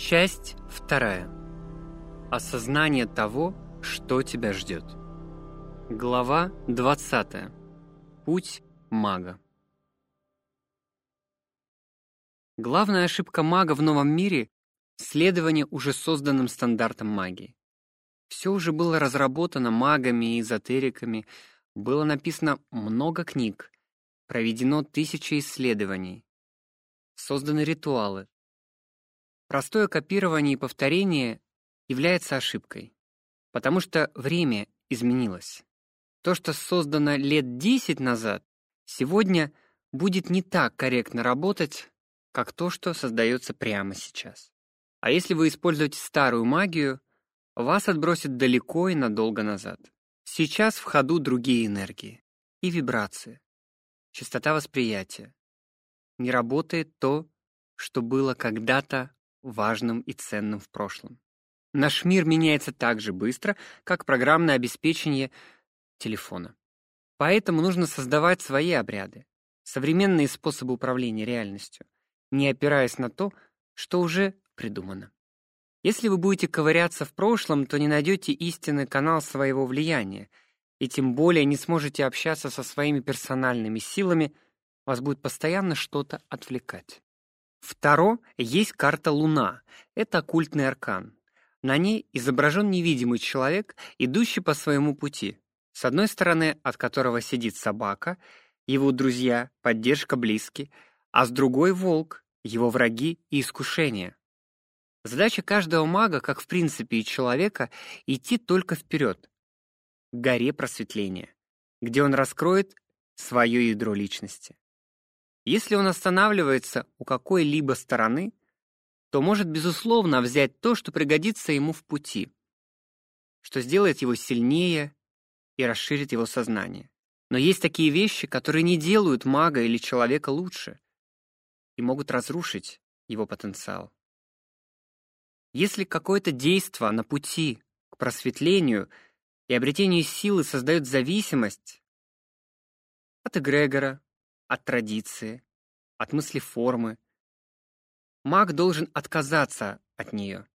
Часть вторая. Осознание того, что тебя ждет. Глава 20. Путь мага. Главная ошибка мага в новом мире — следование уже созданным стандартам магии. Все уже было разработано магами и эзотериками, было написано много книг, проведено тысячи исследований, созданы ритуалы, Простое копирование и повторение является ошибкой, потому что время изменилось. То, что создано лет 10 назад, сегодня будет не так корректно работать, как то, что создается прямо сейчас. А если вы используете старую магию, вас отбросит далеко и надолго назад. Сейчас в ходу другие энергии и вибрации. Частота восприятия. Не работает то, что было когда-то важным и ценным в прошлом. Наш мир меняется так же быстро, как программное обеспечение телефона. Поэтому нужно создавать свои обряды, современные способы управления реальностью, не опираясь на то, что уже придумано. Если вы будете ковыряться в прошлом, то не найдете истинный канал своего влияния, и тем более не сможете общаться со своими персональными силами, вас будет постоянно что-то отвлекать. Второ есть карта Луна. Это оккультный аркан. На ней изображен невидимый человек, идущий по своему пути. С одной стороны, от которого сидит собака, его друзья, поддержка близкие, а с другой — волк, его враги и искушения. Задача каждого мага, как в принципе и человека, идти только вперед, к горе просветления, где он раскроет свое ядро личности. Если он останавливается у какой-либо стороны, то может, безусловно, взять то, что пригодится ему в пути, что сделает его сильнее и расширит его сознание. Но есть такие вещи, которые не делают мага или человека лучше и могут разрушить его потенциал. Если какое-то действо на пути к просветлению и обретению силы создает зависимость от эгрегора, от традиции, от мысли формы. Маг должен отказаться от нее,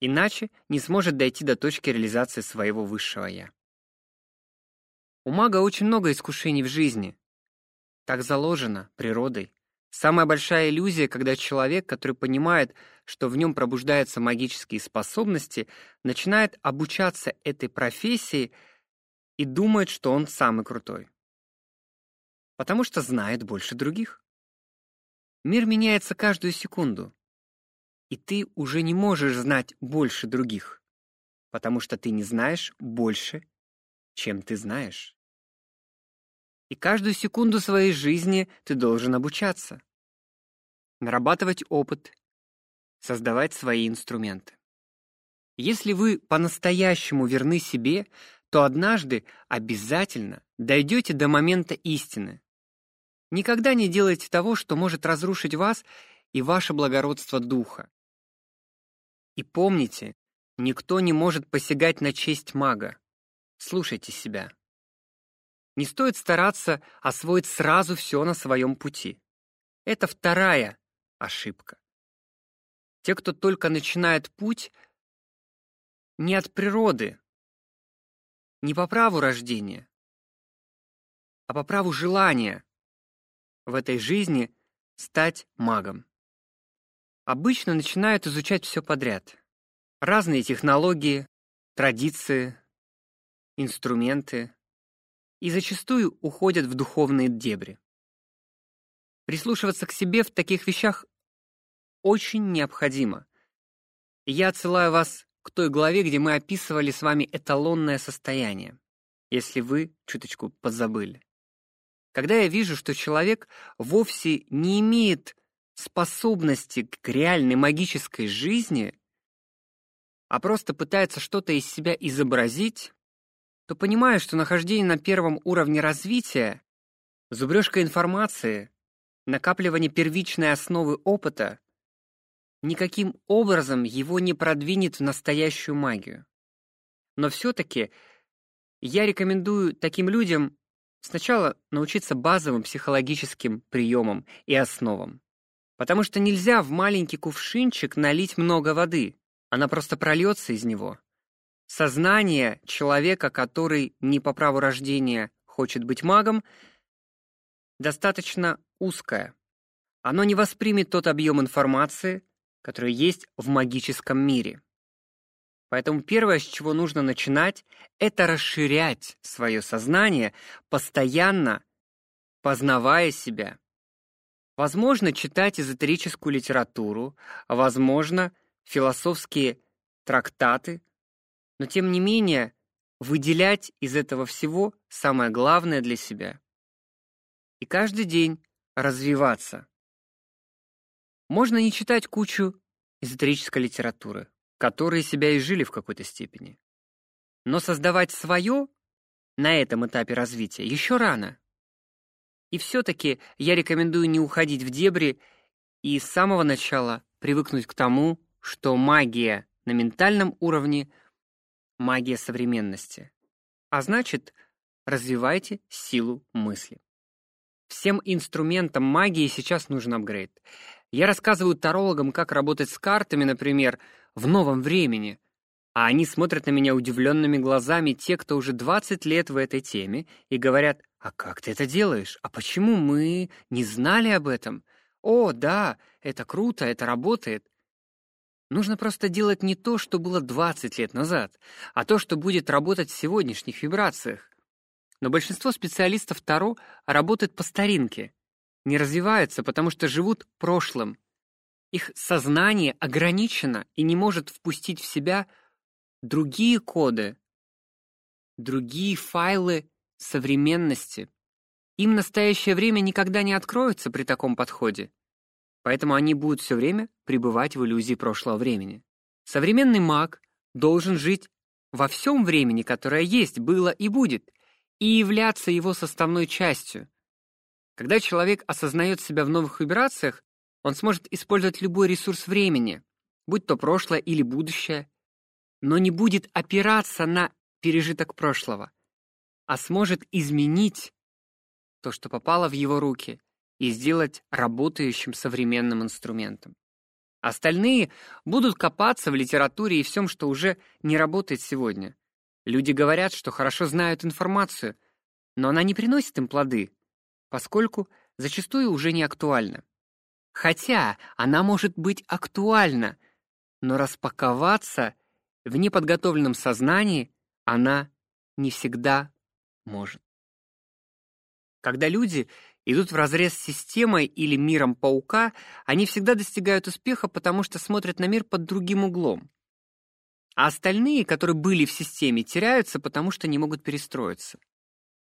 иначе не сможет дойти до точки реализации своего высшего «я». У мага очень много искушений в жизни. Так заложено природой. Самая большая иллюзия, когда человек, который понимает, что в нем пробуждаются магические способности, начинает обучаться этой профессии и думает, что он самый крутой потому что знает больше других. Мир меняется каждую секунду, и ты уже не можешь знать больше других, потому что ты не знаешь больше, чем ты знаешь. И каждую секунду своей жизни ты должен обучаться, нарабатывать опыт, создавать свои инструменты. Если вы по-настоящему верны себе, то однажды обязательно дойдете до момента истины, Никогда не делайте того, что может разрушить вас и ваше благородство духа. И помните, никто не может посягать на честь мага. Слушайте себя. Не стоит стараться освоить сразу все на своем пути. Это вторая ошибка. Те, кто только начинает путь, не от природы, не по праву рождения, а по праву желания в этой жизни стать магом. Обычно начинают изучать все подряд. Разные технологии, традиции, инструменты и зачастую уходят в духовные дебри. Прислушиваться к себе в таких вещах очень необходимо. я отсылаю вас к той главе, где мы описывали с вами эталонное состояние, если вы чуточку подзабыли. Когда я вижу, что человек вовсе не имеет способности к реальной магической жизни, а просто пытается что-то из себя изобразить, то понимаю, что нахождение на первом уровне развития, зубрежка информации, накапливание первичной основы опыта никаким образом его не продвинет в настоящую магию. Но все-таки я рекомендую таким людям Сначала научиться базовым психологическим приемам и основам. Потому что нельзя в маленький кувшинчик налить много воды. Она просто прольется из него. Сознание человека, который не по праву рождения хочет быть магом, достаточно узкое. Оно не воспримет тот объем информации, который есть в магическом мире. Поэтому первое, с чего нужно начинать, это расширять свое сознание, постоянно познавая себя. Возможно, читать эзотерическую литературу, возможно, философские трактаты, но тем не менее выделять из этого всего самое главное для себя. И каждый день развиваться. Можно не читать кучу эзотерической литературы которые себя изжили в какой-то степени. Но создавать свое на этом этапе развития еще рано. И все-таки я рекомендую не уходить в дебри и с самого начала привыкнуть к тому, что магия на ментальном уровне — магия современности. А значит, развивайте силу мысли. Всем инструментам магии сейчас нужен апгрейд. Я рассказываю тарологам, как работать с картами, например, в новом времени. А они смотрят на меня удивленными глазами те, кто уже 20 лет в этой теме, и говорят, «А как ты это делаешь? А почему мы не знали об этом? О, да, это круто, это работает». Нужно просто делать не то, что было 20 лет назад, а то, что будет работать в сегодняшних вибрациях. Но большинство специалистов Таро работают по старинке, не развиваются, потому что живут прошлым, их сознание ограничено и не может впустить в себя другие коды, другие файлы современности. Им настоящее время никогда не откроется при таком подходе. Поэтому они будут все время пребывать в иллюзии прошлого времени. Современный маг должен жить во всем времени, которое есть, было и будет, и являться его составной частью. Когда человек осознает себя в новых вибрациях, он сможет использовать любой ресурс времени, будь то прошлое или будущее, но не будет опираться на пережиток прошлого, а сможет изменить то, что попало в его руки, и сделать работающим современным инструментом. Остальные будут копаться в литературе и всем, что уже не работает сегодня. Люди говорят, что хорошо знают информацию, но она не приносит им плоды, поскольку зачастую уже не актуальна. Хотя она может быть актуальна, но распаковаться в неподготовленном сознании она не всегда может. Когда люди идут вразрез с системой или миром паука, они всегда достигают успеха, потому что смотрят на мир под другим углом. А остальные, которые были в системе, теряются, потому что не могут перестроиться.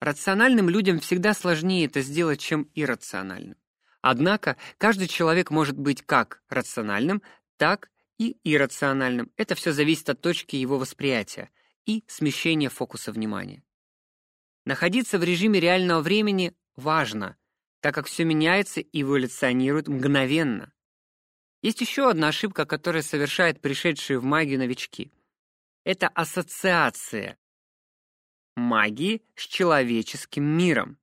Рациональным людям всегда сложнее это сделать, чем иррациональным. Однако каждый человек может быть как рациональным, так и иррациональным. Это все зависит от точки его восприятия и смещения фокуса внимания. Находиться в режиме реального времени важно, так как все меняется и эволюционирует мгновенно. Есть еще одна ошибка, которую совершают пришедшие в магию новички. Это ассоциация магии с человеческим миром.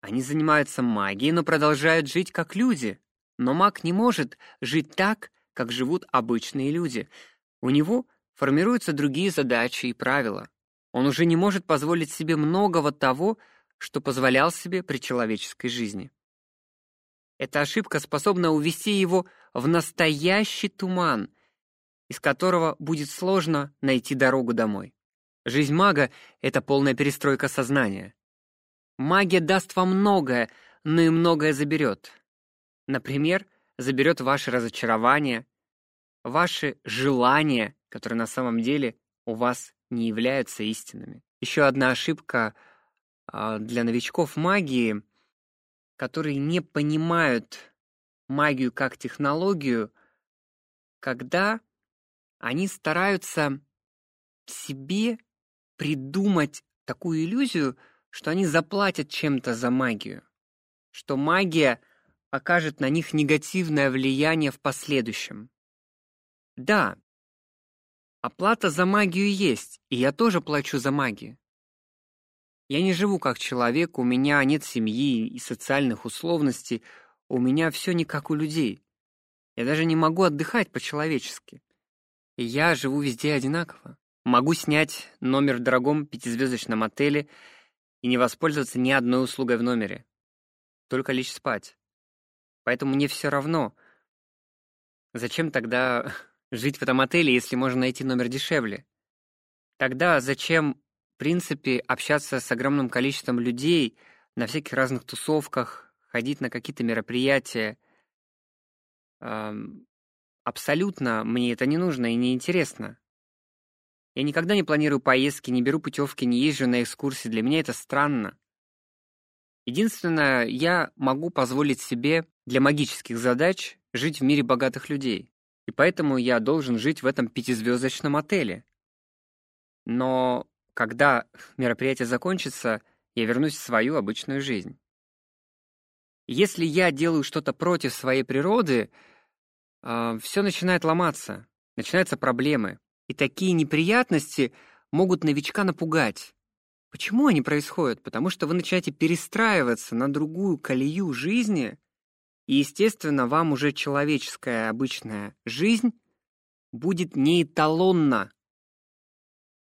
Они занимаются магией, но продолжают жить как люди. Но маг не может жить так, как живут обычные люди. У него формируются другие задачи и правила. Он уже не может позволить себе многого того, что позволял себе при человеческой жизни. Эта ошибка способна увести его в настоящий туман, из которого будет сложно найти дорогу домой. Жизнь мага — это полная перестройка сознания. Магия даст вам многое, но и многое заберет. Например, заберет ваши разочарования, ваши желания, которые на самом деле у вас не являются истинными. Еще одна ошибка а, для новичков магии, которые не понимают магию как технологию, когда они стараются себе придумать такую иллюзию, что они заплатят чем-то за магию, что магия окажет на них негативное влияние в последующем. Да, оплата за магию есть, и я тоже плачу за магию. Я не живу как человек, у меня нет семьи и социальных условностей, у меня все не как у людей. Я даже не могу отдыхать по-человечески. И я живу везде одинаково. Могу снять номер в дорогом пятизвездочном отеле и не воспользоваться ни одной услугой в номере. Только лечь спать. Поэтому мне все равно. Зачем тогда жить в этом отеле, если можно найти номер дешевле? Тогда зачем, в принципе, общаться с огромным количеством людей на всяких разных тусовках, ходить на какие-то мероприятия. Эм, абсолютно мне это не нужно и не интересно. Я никогда не планирую поездки, не беру путевки, не езжу на экскурсии. Для меня это странно. Единственное, я могу позволить себе для магических задач жить в мире богатых людей. И поэтому я должен жить в этом пятизвездочном отеле. Но когда мероприятие закончится, я вернусь в свою обычную жизнь. Если я делаю что-то против своей природы, э, а, все начинает ломаться, начинаются проблемы. И такие неприятности могут новичка напугать. Почему они происходят? Потому что вы начинаете перестраиваться на другую колею жизни, и, естественно, вам уже человеческая обычная жизнь будет не эталонна.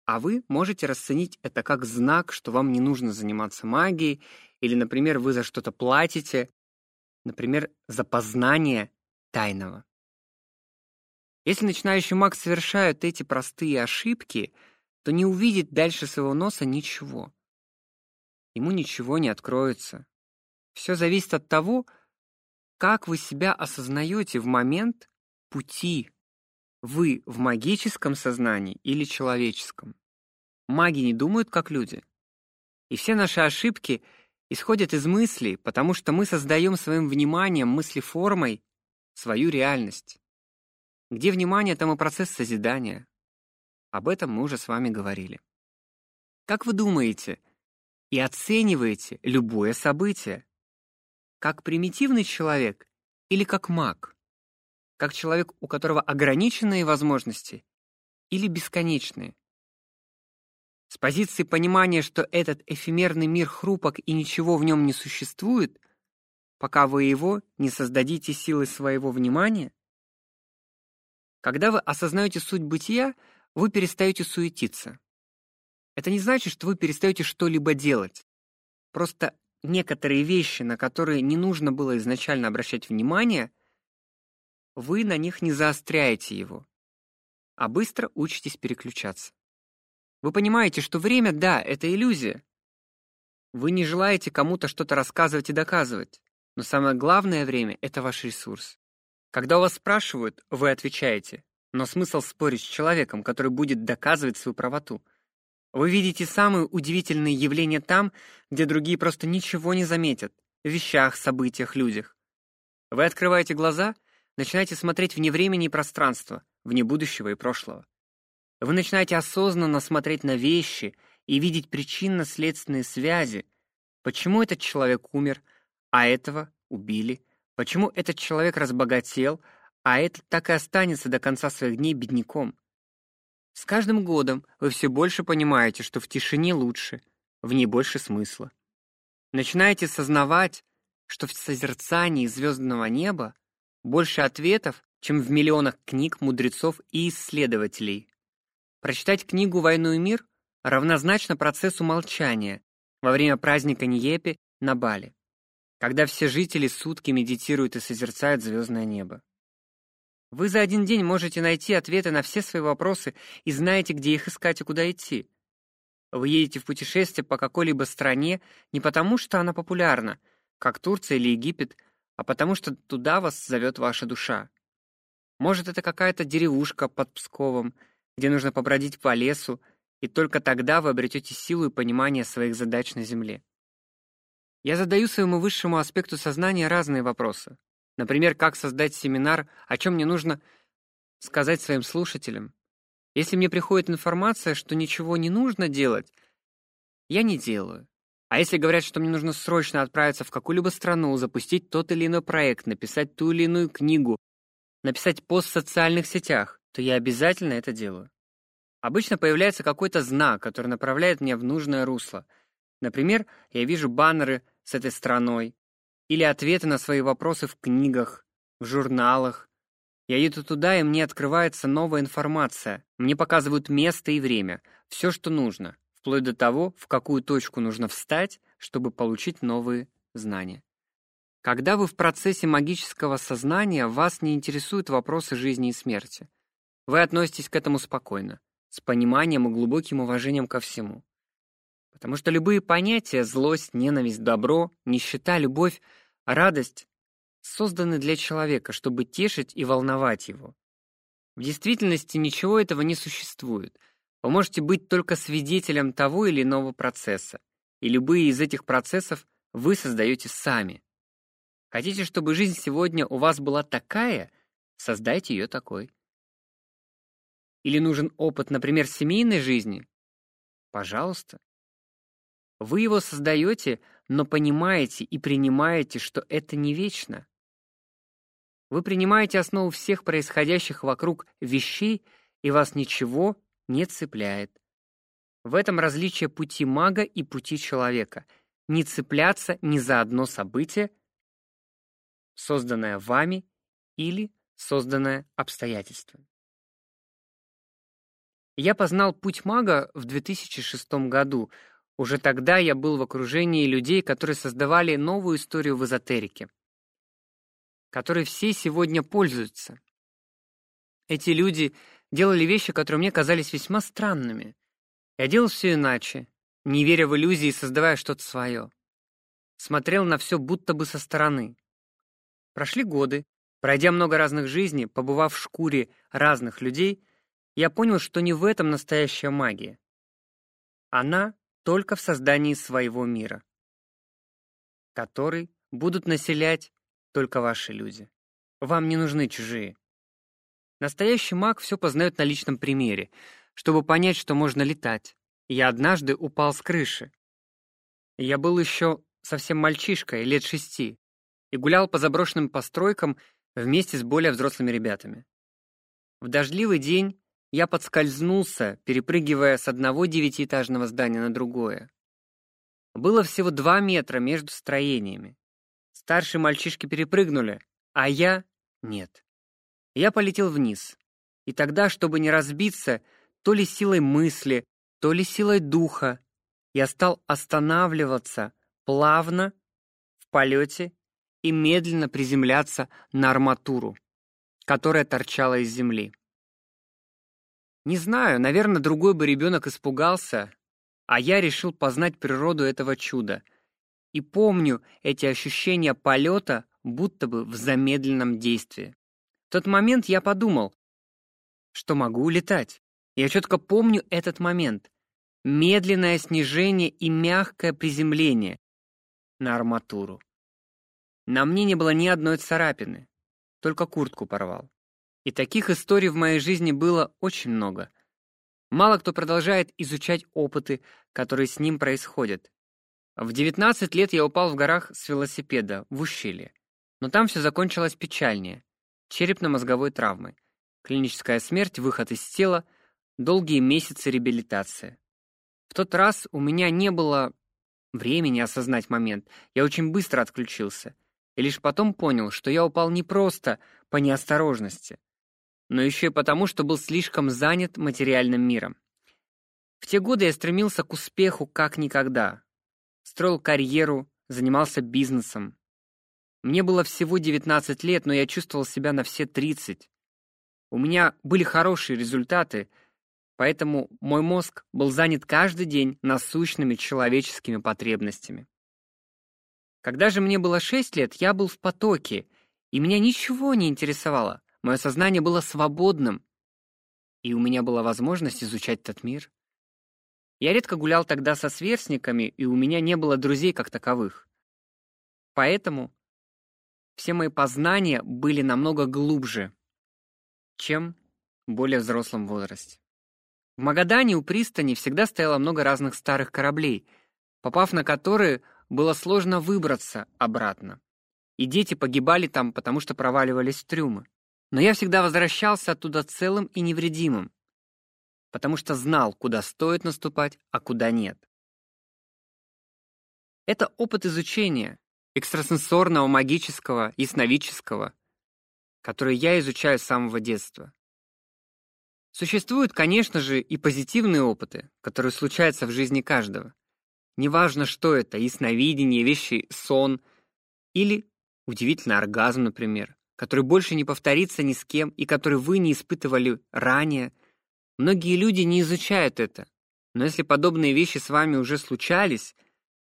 А вы можете расценить это как знак, что вам не нужно заниматься магией или, например, вы за что-то платите, например, за познание тайного. Если начинающий маг совершает эти простые ошибки, то не увидит дальше своего носа ничего. Ему ничего не откроется. Все зависит от того, как вы себя осознаете в момент пути. Вы в магическом сознании или человеческом. Маги не думают как люди. И все наши ошибки — исходят из мыслей, потому что мы создаем своим вниманием, мыслеформой свою реальность. Где внимание, там и процесс созидания. Об этом мы уже с вами говорили. Как вы думаете и оцениваете любое событие? Как примитивный человек или как маг? Как человек, у которого ограниченные возможности или бесконечные? С позиции понимания, что этот эфемерный мир хрупок и ничего в нем не существует, пока вы его не создадите силой своего внимания, когда вы осознаете суть бытия, вы перестаете суетиться. Это не значит, что вы перестаете что-либо делать. Просто некоторые вещи, на которые не нужно было изначально обращать внимание, вы на них не заостряете его, а быстро учитесь переключаться. Вы понимаете, что время, да, это иллюзия. Вы не желаете кому-то что-то рассказывать и доказывать, но самое главное время — это ваш ресурс. Когда вас спрашивают, вы отвечаете, но смысл спорить с человеком, который будет доказывать свою правоту. Вы видите самые удивительные явления там, где другие просто ничего не заметят, в вещах, событиях, людях. Вы открываете глаза, начинаете смотреть вне времени и пространства, вне будущего и прошлого. Вы начинаете осознанно смотреть на вещи и видеть причинно-следственные связи. Почему этот человек умер, а этого убили? Почему этот человек разбогател, а этот так и останется до конца своих дней бедняком? С каждым годом вы все больше понимаете, что в тишине лучше, в ней больше смысла. Начинаете сознавать, что в созерцании звездного неба больше ответов, чем в миллионах книг мудрецов и исследователей. Прочитать книгу «Войну и мир» равнозначно процессу молчания во время праздника Ниепи на Бали, когда все жители сутки медитируют и созерцают звездное небо. Вы за один день можете найти ответы на все свои вопросы и знаете, где их искать и куда идти. Вы едете в путешествие по какой-либо стране не потому, что она популярна, как Турция или Египет, а потому что туда вас зовет ваша душа. Может, это какая-то деревушка под Псковом где нужно побродить по лесу, и только тогда вы обретете силу и понимание своих задач на Земле. Я задаю своему высшему аспекту сознания разные вопросы. Например, как создать семинар, о чем мне нужно сказать своим слушателям. Если мне приходит информация, что ничего не нужно делать, я не делаю. А если говорят, что мне нужно срочно отправиться в какую-либо страну, запустить тот или иной проект, написать ту или иную книгу, написать пост в социальных сетях, то я обязательно это делаю. Обычно появляется какой-то знак, который направляет меня в нужное русло. Например, я вижу баннеры с этой страной, или ответы на свои вопросы в книгах, в журналах. Я еду туда, и мне открывается новая информация. Мне показывают место и время, все, что нужно, вплоть до того, в какую точку нужно встать, чтобы получить новые знания. Когда вы в процессе магического сознания, вас не интересуют вопросы жизни и смерти. Вы относитесь к этому спокойно, с пониманием и глубоким уважением ко всему. Потому что любые понятия — злость, ненависть, добро, нищета, любовь, радость — созданы для человека, чтобы тешить и волновать его. В действительности ничего этого не существует. Вы можете быть только свидетелем того или иного процесса, и любые из этих процессов вы создаете сами. Хотите, чтобы жизнь сегодня у вас была такая? Создайте ее такой. Или нужен опыт, например, семейной жизни? Пожалуйста. Вы его создаете, но понимаете и принимаете, что это не вечно. Вы принимаете основу всех происходящих вокруг вещей, и вас ничего не цепляет. В этом различие пути мага и пути человека. Не цепляться ни за одно событие, созданное вами или созданное обстоятельствами. Я познал путь мага в 2006 году. Уже тогда я был в окружении людей, которые создавали новую историю в эзотерике, которой все сегодня пользуются. Эти люди делали вещи, которые мне казались весьма странными. Я делал все иначе, не веря в иллюзии и создавая что-то свое. Смотрел на все будто бы со стороны. Прошли годы. Пройдя много разных жизней, побывав в шкуре разных людей, я понял, что не в этом настоящая магия. Она только в создании своего мира, который будут населять только ваши люди. Вам не нужны чужие. Настоящий маг все познает на личном примере, чтобы понять, что можно летать. Я однажды упал с крыши. Я был еще совсем мальчишкой, лет шести и гулял по заброшенным постройкам вместе с более взрослыми ребятами. В дождливый день я подскользнулся, перепрыгивая с одного девятиэтажного здания на другое. Было всего два метра между строениями. Старшие мальчишки перепрыгнули, а я — нет. Я полетел вниз. И тогда, чтобы не разбиться, то ли силой мысли, то ли силой духа, я стал останавливаться плавно в полете и медленно приземляться на арматуру, которая торчала из земли. Не знаю, наверное, другой бы ребенок испугался, а я решил познать природу этого чуда. И помню эти ощущения полета, будто бы в замедленном действии. В тот момент я подумал, что могу летать. Я четко помню этот момент. Медленное снижение и мягкое приземление на арматуру. На мне не было ни одной царапины, только куртку порвал. И таких историй в моей жизни было очень много. Мало кто продолжает изучать опыты, которые с ним происходят. В 19 лет я упал в горах с велосипеда в ущелье. Но там все закончилось печальнее. Черепно-мозговой травмой. Клиническая смерть, выход из тела, долгие месяцы реабилитации. В тот раз у меня не было времени осознать момент. Я очень быстро отключился и лишь потом понял, что я упал не просто по неосторожности, но еще и потому, что был слишком занят материальным миром. В те годы я стремился к успеху как никогда. Строил карьеру, занимался бизнесом. Мне было всего 19 лет, но я чувствовал себя на все 30. У меня были хорошие результаты, поэтому мой мозг был занят каждый день насущными человеческими потребностями. Когда же мне было шесть лет, я был в потоке, и меня ничего не интересовало. Мое сознание было свободным, и у меня была возможность изучать этот мир. Я редко гулял тогда со сверстниками, и у меня не было друзей как таковых. Поэтому все мои познания были намного глубже, чем в более взрослом возрасте. В Магадане у пристани всегда стояло много разных старых кораблей, попав на которые было сложно выбраться обратно. И дети погибали там, потому что проваливались в трюмы. Но я всегда возвращался оттуда целым и невредимым, потому что знал, куда стоит наступать, а куда нет. Это опыт изучения, экстрасенсорного, магического и сновидческого, которые я изучаю с самого детства. Существуют, конечно же, и позитивные опыты, которые случаются в жизни каждого. Неважно, что это, ясновидение, вещи, сон или удивительный оргазм, например, который больше не повторится ни с кем и который вы не испытывали ранее. Многие люди не изучают это. Но если подобные вещи с вами уже случались,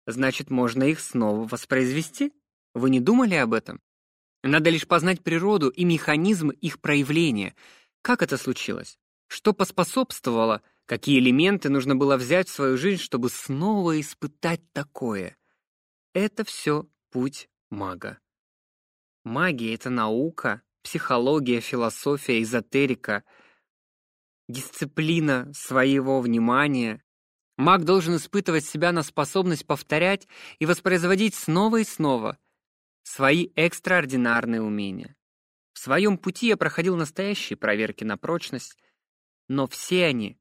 значит, можно их снова воспроизвести. Вы не думали об этом? Надо лишь познать природу и механизм их проявления. Как это случилось? Что поспособствовало? Какие элементы нужно было взять в свою жизнь, чтобы снова испытать такое? Это все путь мага. Магия — это наука, психология, философия, эзотерика, дисциплина своего внимания. Маг должен испытывать себя на способность повторять и воспроизводить снова и снова свои экстраординарные умения. В своем пути я проходил настоящие проверки на прочность, но все они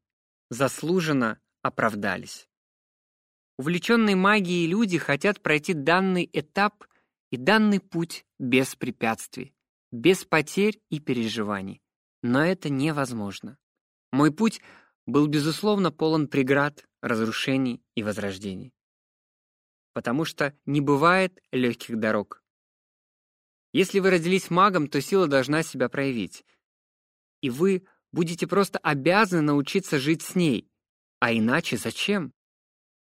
заслуженно оправдались. Увлеченные магией люди хотят пройти данный этап и данный путь без препятствий, без потерь и переживаний. Но это невозможно. Мой путь был, безусловно, полон преград, разрушений и возрождений. Потому что не бывает легких дорог. Если вы родились магом, то сила должна себя проявить. И вы будете просто обязаны научиться жить с ней. А иначе зачем?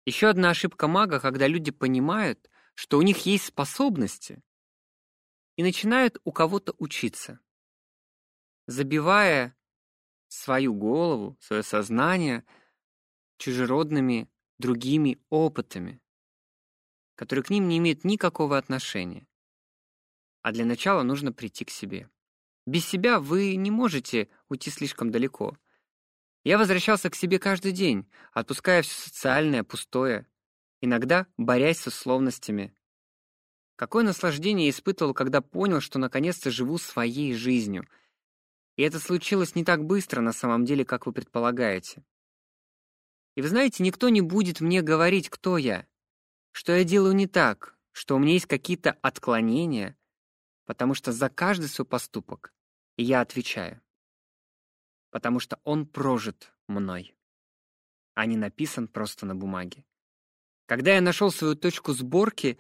Еще одна ошибка мага, когда люди понимают, что у них есть способности, и начинают у кого-то учиться. Забивая свою голову, свое сознание чужеродными другими опытами, которые к ним не имеют никакого отношения. А для начала нужно прийти к себе. Без себя вы не можете уйти слишком далеко. Я возвращался к себе каждый день, отпуская все социальное, пустое, иногда борясь с условностями. Какое наслаждение я испытывал, когда понял, что наконец-то живу своей жизнью. И это случилось не так быстро на самом деле, как вы предполагаете. И вы знаете, никто не будет мне говорить, кто я, что я делаю не так, что у меня есть какие-то отклонения, потому что за каждый свой поступок я отвечаю. Потому что он прожит мной, а не написан просто на бумаге. Когда я нашел свою точку сборки,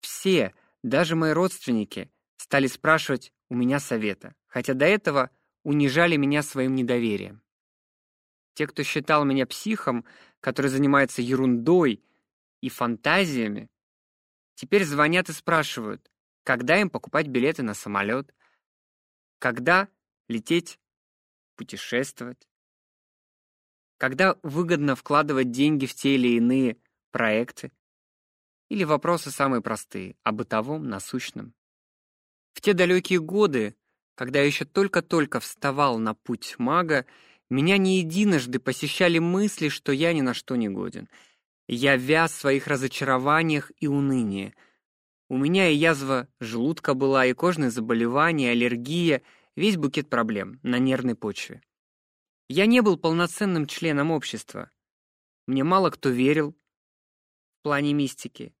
все, даже мои родственники, стали спрашивать у меня совета, хотя до этого унижали меня своим недоверием. Те, кто считал меня психом, который занимается ерундой и фантазиями, теперь звонят и спрашивают, когда им покупать билеты на самолет, когда лететь, путешествовать, когда выгодно вкладывать деньги в те или иные проекты, или вопросы самые простые, о бытовом, насущном. В те далекие годы, когда я еще только-только вставал на путь мага, меня не единожды посещали мысли, что я ни на что не годен. Я вяз в своих разочарованиях и унынии. У меня и язва желудка была, и кожные заболевания, и аллергия, весь букет проблем на нервной почве. Я не был полноценным членом общества. Мне мало кто верил, плане мистики,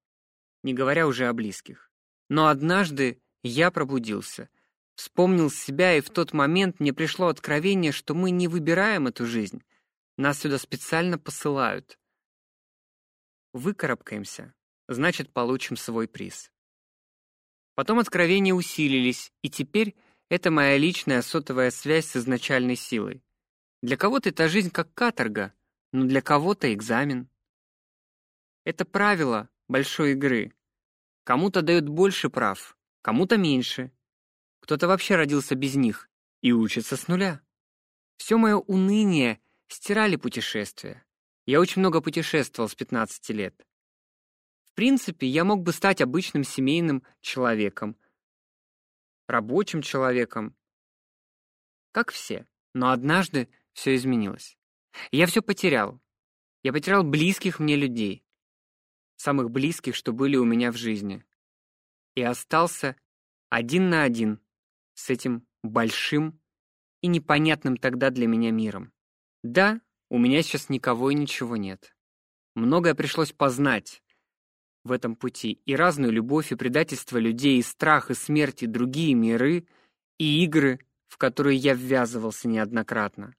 не говоря уже о близких. Но однажды я пробудился, вспомнил себя, и в тот момент мне пришло откровение, что мы не выбираем эту жизнь, нас сюда специально посылают. Выкарабкаемся, значит, получим свой приз. Потом откровения усилились, и теперь это моя личная сотовая связь с изначальной силой. Для кого-то эта жизнь как каторга, но для кого-то экзамен. Это правило большой игры. Кому-то дают больше прав, кому-то меньше. Кто-то вообще родился без них и учится с нуля. Все мое уныние стирали путешествия. Я очень много путешествовал с 15 лет. В принципе, я мог бы стать обычным семейным человеком, рабочим человеком, как все. Но однажды все изменилось. Я все потерял. Я потерял близких мне людей самых близких, что были у меня в жизни. И остался один на один с этим большим и непонятным тогда для меня миром. Да, у меня сейчас никого и ничего нет. Многое пришлось познать. в этом пути, и разную любовь, и предательство людей, и страх, и смерть, и другие миры, и игры, в которые я ввязывался неоднократно.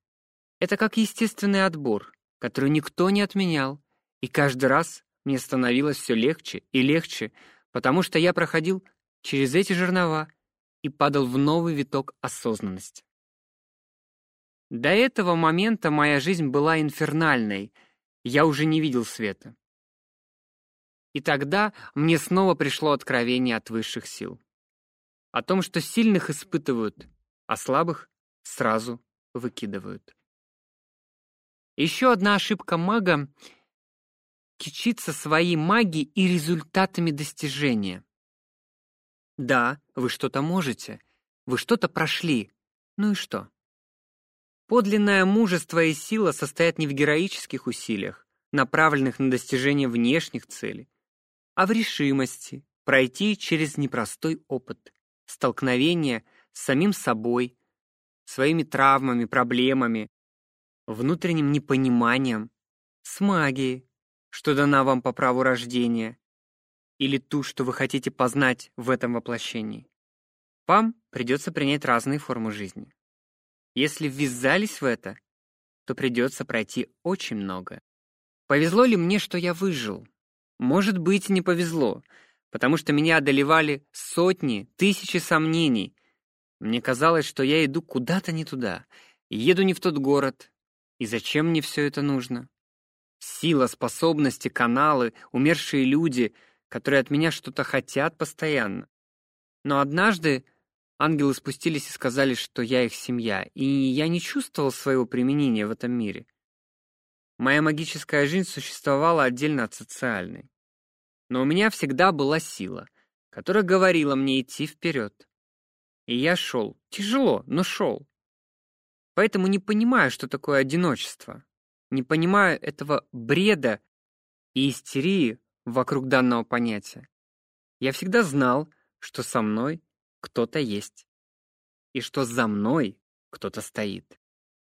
Это как естественный отбор, который никто не отменял, и каждый раз мне становилось все легче и легче, потому что я проходил через эти жернова и падал в новый виток осознанности. До этого момента моя жизнь была инфернальной, я уже не видел света. И тогда мне снова пришло откровение от высших сил. О том, что сильных испытывают, а слабых сразу выкидывают. Еще одна ошибка мага — кичиться своей магией и результатами достижения. Да, вы что-то можете, вы что-то прошли, ну и что? Подлинное мужество и сила состоят не в героических усилиях, направленных на достижение внешних целей, а в решимости пройти через непростой опыт, столкновение с самим собой, своими травмами, проблемами, внутренним непониманием, с магией, что дана вам по праву рождения, или ту, что вы хотите познать в этом воплощении. Вам придется принять разные формы жизни. Если ввязались в это, то придется пройти очень многое. Повезло ли мне, что я выжил? Может быть, не повезло, потому что меня одолевали сотни, тысячи сомнений. Мне казалось, что я иду куда-то не туда, еду не в тот город. И зачем мне все это нужно? Сила, способности, каналы, умершие люди, которые от меня что-то хотят постоянно. Но однажды Ангелы спустились и сказали, что я их семья, и я не чувствовал своего применения в этом мире. Моя магическая жизнь существовала отдельно от социальной. Но у меня всегда была сила, которая говорила мне идти вперед. И я шел. Тяжело, но шел. Поэтому не понимаю, что такое одиночество. Не понимаю этого бреда и истерии вокруг данного понятия. Я всегда знал, что со мной кто-то есть. И что за мной кто-то стоит.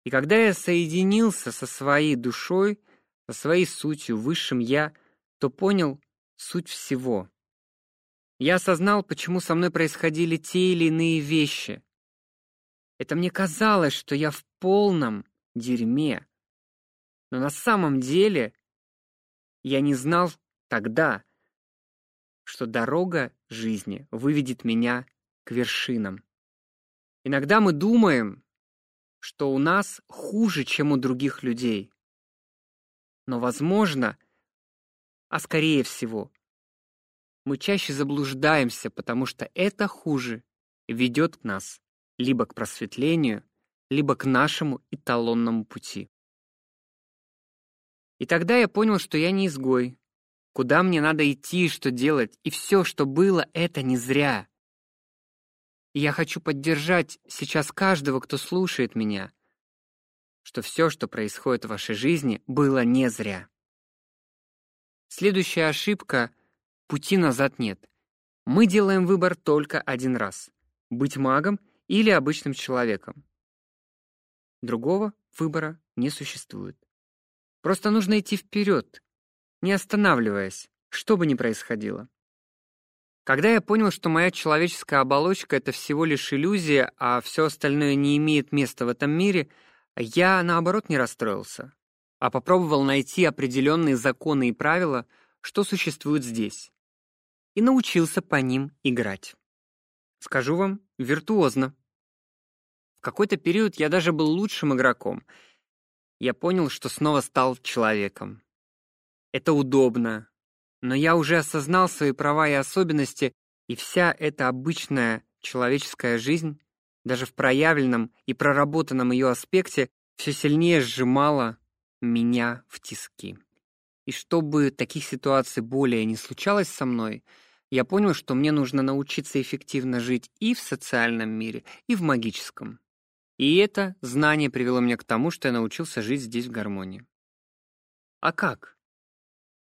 И когда я соединился со своей душой, со своей сутью, высшим «я», то понял суть всего. Я осознал, почему со мной происходили те или иные вещи. Это мне казалось, что я в полном дерьме. Но на самом деле я не знал тогда, что дорога жизни выведет меня к вершинам. Иногда мы думаем, что у нас хуже, чем у других людей. Но, возможно, а скорее всего, мы чаще заблуждаемся, потому что это хуже ведет нас либо к просветлению, либо к нашему эталонному пути. И тогда я понял, что я не изгой, куда мне надо идти, что делать, и все, что было, это не зря. И я хочу поддержать сейчас каждого, кто слушает меня, что все, что происходит в вашей жизни, было не зря. Следующая ошибка — пути назад нет. Мы делаем выбор только один раз — быть магом или обычным человеком. Другого выбора не существует. Просто нужно идти вперед, не останавливаясь, что бы ни происходило. Когда я понял, что моя человеческая оболочка — это всего лишь иллюзия, а все остальное не имеет места в этом мире, я, наоборот, не расстроился, а попробовал найти определенные законы и правила, что существуют здесь, и научился по ним играть. Скажу вам, виртуозно. В какой-то период я даже был лучшим игроком. Я понял, что снова стал человеком. Это удобно, но я уже осознал свои права и особенности, и вся эта обычная человеческая жизнь, даже в проявленном и проработанном ее аспекте, все сильнее сжимала меня в тиски. И чтобы таких ситуаций более не случалось со мной, я понял, что мне нужно научиться эффективно жить и в социальном мире, и в магическом. И это знание привело меня к тому, что я научился жить здесь в гармонии. А как?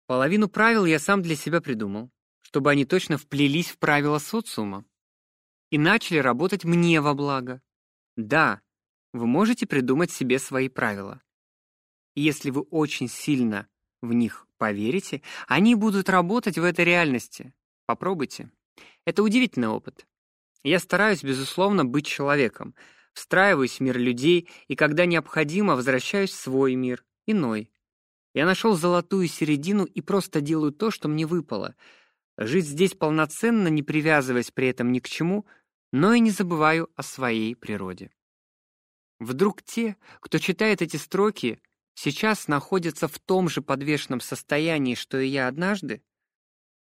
Половину правил я сам для себя придумал, чтобы они точно вплелись в правила социума и начали работать мне во благо. Да, вы можете придумать себе свои правила. Если вы очень сильно в них поверите, они будут работать в этой реальности. Попробуйте. Это удивительный опыт. Я стараюсь, безусловно, быть человеком, встраиваюсь в мир людей и, когда необходимо, возвращаюсь в свой мир, иной. Я нашел золотую середину и просто делаю то, что мне выпало. Жить здесь полноценно, не привязываясь при этом ни к чему, но и не забываю о своей природе. Вдруг те, кто читает эти строки, сейчас находятся в том же подвешенном состоянии, что и я однажды?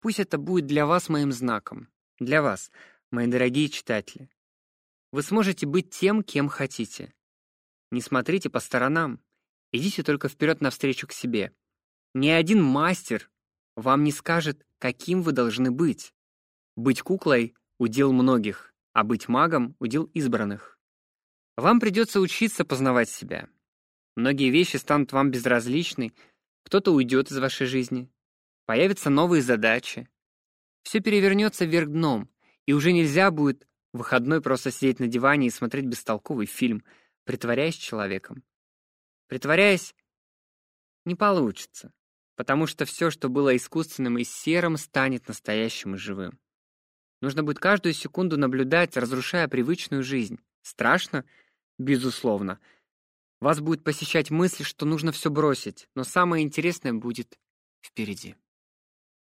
Пусть это будет для вас моим знаком. Для вас, мои дорогие читатели. Вы сможете быть тем, кем хотите. Не смотрите по сторонам. Идите только вперед навстречу к себе. Ни один мастер вам не скажет, каким вы должны быть. Быть куклой — удел многих, а быть магом — удел избранных. Вам придется учиться познавать себя. Многие вещи станут вам безразличны, кто-то уйдет из вашей жизни, появятся новые задачи. Все перевернется вверх дном, и уже нельзя будет в выходной просто сидеть на диване и смотреть бестолковый фильм, притворяясь человеком. Притворяясь не получится, потому что все, что было искусственным и серым, станет настоящим и живым. Нужно будет каждую секунду наблюдать, разрушая привычную жизнь. Страшно? Безусловно. Вас будет посещать мысль, что нужно все бросить, но самое интересное будет впереди.